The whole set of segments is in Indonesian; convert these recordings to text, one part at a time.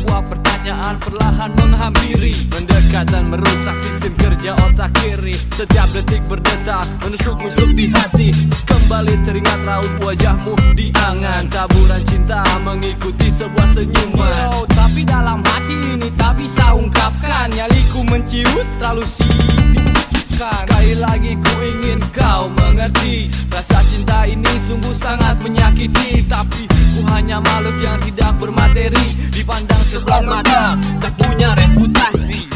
sebuah pertanyaan perlahan menghampiri. Mendekat dan merusak sistem kerja otak kiri. Setiap detik berdetak menusuk-nusuk di hati. Kembali teringat raut wajahmu di angan. Taburan cinta mengikuti sebuah senyuman. Yo, tapi dalam hati ini tak bisa ungkapkan. Nyaliku menciut terlalu signifikan Sekali lagi ku ingin kau mengerti. Rasa cinta ini sungguh sangat menyakiti. Tapi ku hanya makhluk yang tidak bermateri. Dipandang sebelah mata Tak punya reputasi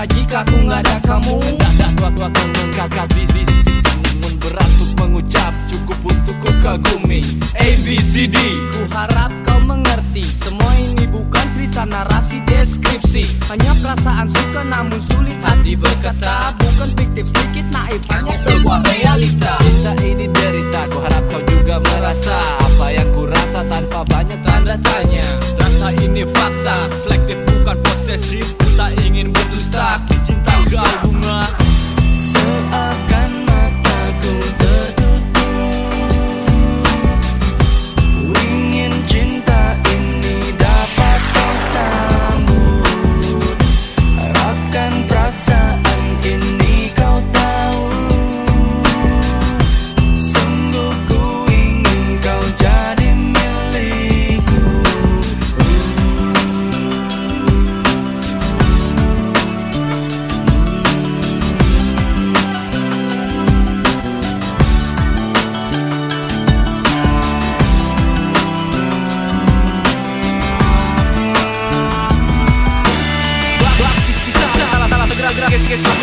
Siksa jika ku nggak ada kamu. Dah dah tua tua tongong kakak bisnis. Namun berat untuk mengucap Cukup untuk ku kagumi. D. Ku harap kau mengerti Semua ini bukan cerita narasi deskripsi. Hanya perasaan suka namun sulit hati berkata. Bukan fiktif sedikit naif hanya sebuah realita. Cinta ini yes, yes, yes.